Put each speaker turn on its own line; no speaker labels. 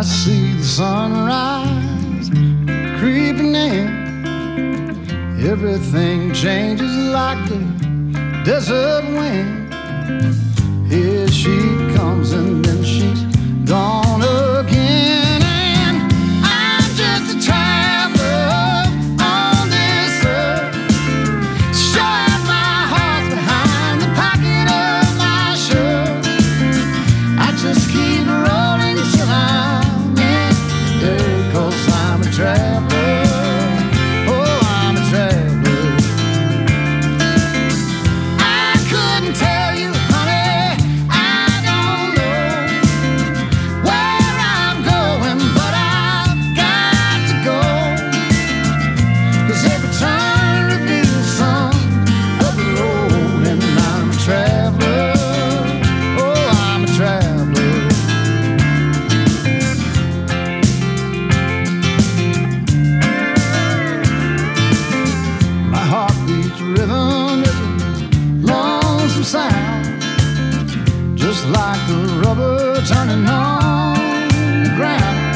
I see the sunrise creeping in. Everything changes like the desert wind. Here she rhythm is a lonesome sound, just like the rubber turning on the ground.